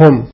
home.